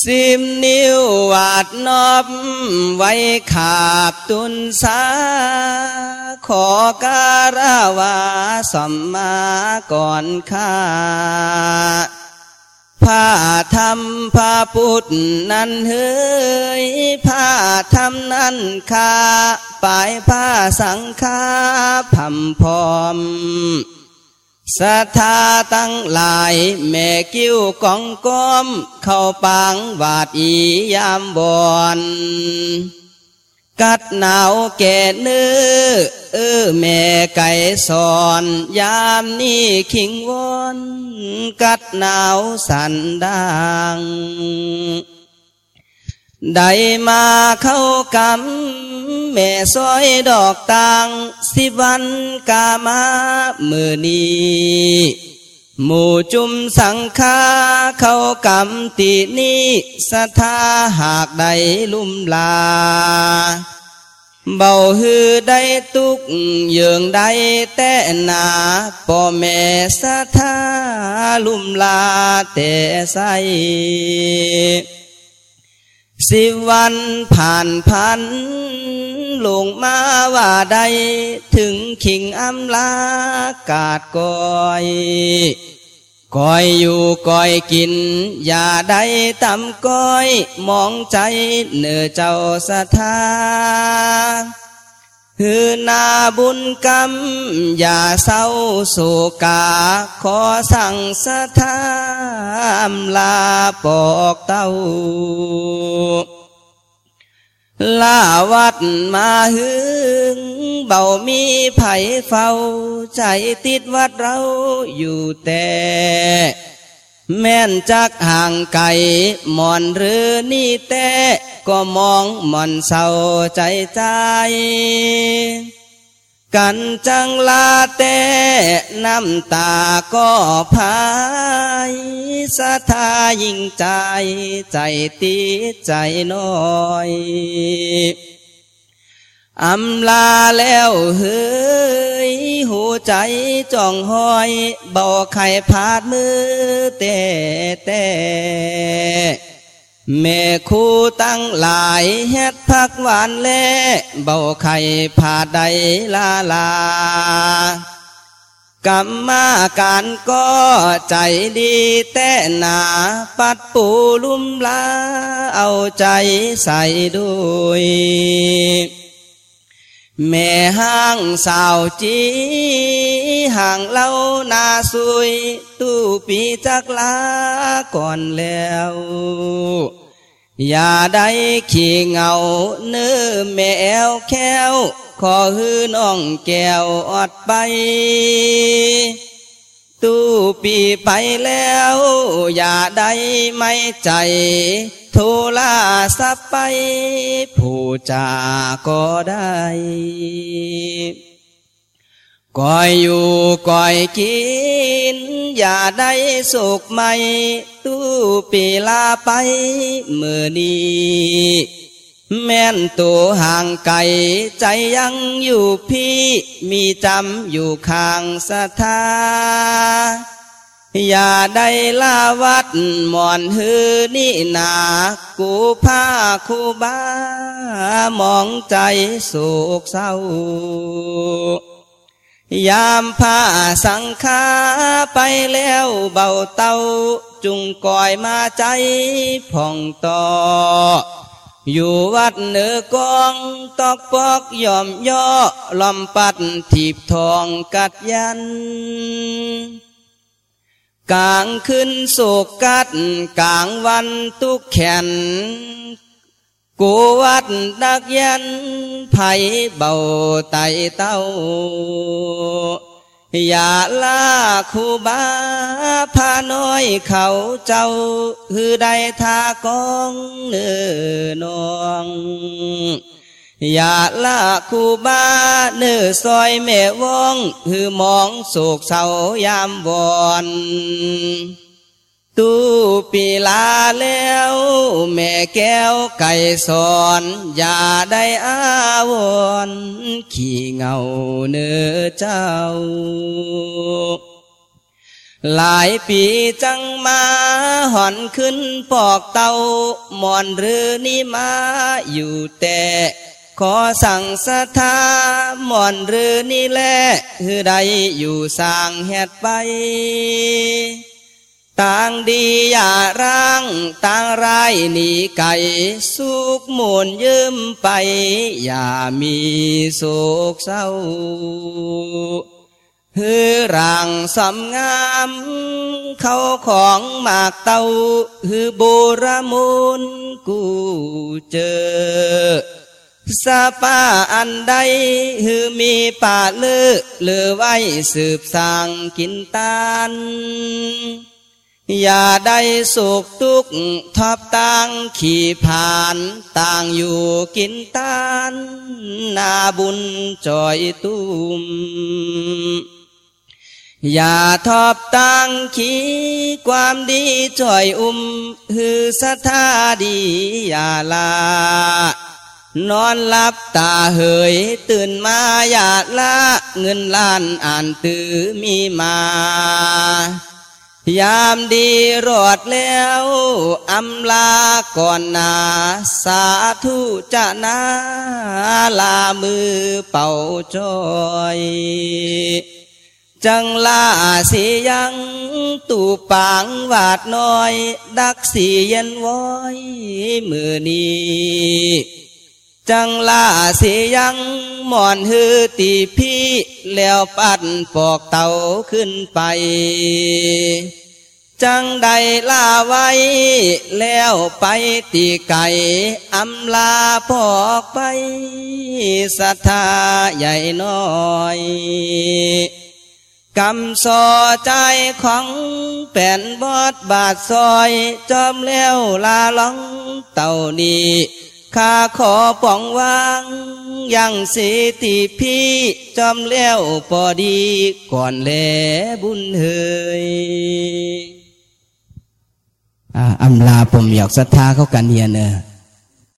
สิมนิ้ววาดนอบไว้ขาบตุนสา ขอการาวาสัมมาก่อนข้าผ้าธรรมผ้าพุทธนั้นเฮยผ้าธรรมนั้นคาปลายผ้าสังฆาพัมพรม ศรัทธาตั้งหลาย แม่กิ้วกองก้ม เข้าปางวาดอียามบอนกัดหนาวแก่เนื้อเออแม่ไก่สอน ยามนี้ขิงวอน กัดหนาวสันดัง ได้มาเข้ากำแม่ซอยดอกตังสิวันกามามือนี้หมู่จุมสังฆาเข้ากำตีนี้สทาหากใดลุ่มลา เบาฮือได้ตุกเยืองได้แต่นาพ่อแม่สทาลุ่มลาแต่ใส สิวันผ่านพันลงมาว่าใดถึงขิงอำลากาดกอยกอยอยู่กอยกิน อย่าได้ตำก้อย มองใจเนื้อเจ้าสถาน ฮือนาบุญกรรม อย่าเศร้าโศกา ขอสั่งสถามลาปอกเต้าลาวัดมาหึง เบามีไผ่เฝ้า ใจติดวัดเราอยู่แต่ แม่นจักห่างไก่หมอนหรือนี่แต่ก็มองหมอนเศร้าใจใจ กันจังลาแต่น้ำตาก็พายสะทายิ่งใจใจติดใจน้อยอำลาแล้วเฮ้ย หูใจจ้องหอย เบาไข่พาดมือแต่แต่แม่คู่ตั้งหลายเฮ็ดพักหวานแล่เบาไข่ผาดใดลาลากรรมาการก็ใจดีแต่หนา ปัดปูลุ่มลาเอาใจใส่ด้วย แม่ห้างสาวจีห่างเล่านาสุยตู้ปีจักลาก่อนแล้ว อย่าได้ขี้เงาเนื้อแมวแค้ว ขอฮือน้องแก้วอดไป ตู้ปีไปแล้ว อย่าได้ไม่ใจ โทลาสับไป ผู้จาก็ได้ก่อยอยู่ก่อยกิน อย่าได้สุขไม่ ตู้ปีลาไปมือนี้แม่นตัวห่างไกลใจยังอยู่พี่ มีจำอยู่ข้างสถา อย่าได้ลาวัดหมอนฮือนี่นากูผ้าคูบามองใจโศกเศร้ายามผ้าสังฆาไปแล้วเบาเตาจุงก่อยมาใจผ่องต่อ อยู่วัดเนือกองตอกปอกยอมย่อลอมปัดถีบทองกัดยัน กลางขึ้นโศกกัดกลางวันตุกแขนกูวัดดักยันไผเบาไตเต้า อย่าลาคูบาพาน้อยเขาเจ้าฮือได้ทากองเนื้อนอง อย่าละคูบาเนื้อซอยแม่วงฮือมองโศกเศร้ายามวอนตู้ปีลาแล้ว แม่แก้วไก่สอน อย่าได้อาวรณ์ขี้เงาเนื้อเจ้า หลายปีจังมาหอนขึ้นปอกเตาหมอนหรือนี่มาอยู่แต่ ขอสั่งสถาหมอนหรือนี่แลคือใดอยู่สร้างแหดไป ต่างดีอย่าร่างต่างรายหนีไก่สุกหมุนยืมไป อย่ามีโศกเศร้าฮือร่างสำงาม เขาของหมากเตาฮือบูรมุนกูเจอ สาป้าอันใดฮือมีป่าลือเลือไว้สืบสางกินตานอย่าได้สุขทุกข์ทับต่างขี่ผ่านต่างอยู่กินตานนาบุญจอยตุ้มอย่าทอบตังขีความดีจ่อยอุ้ม ฮือสถาดีอย่าลา นอนหลับตาเหยตื่นมาอย่าละเงินล้านอ่านตือมีมา ยามดีรอดแล้วอำลาก่อนนาสาธุจะนาลามือเป่าจอยจังลาสียังตูปางวาดน้อย ดักสีเย็นว้อยมือนี้ จังลาสียังหมอนฮือตีพี่แล้วปัดปอกเต่าขึ้นไป จังใดลาไว้ แล้วไปตีไก่อำลาพอกไปศรัทธาใหญ่น้อยกำสอใจของแป่นบอดบาดซอย จอมแล้วลาลองเต่านี้ ข้าขอป้องวางยังสิติพี่จอมแล้วพอดีก่อนแลบุญเฮยอำลาผมอยากศรัทธาเขากันเฮียเนอ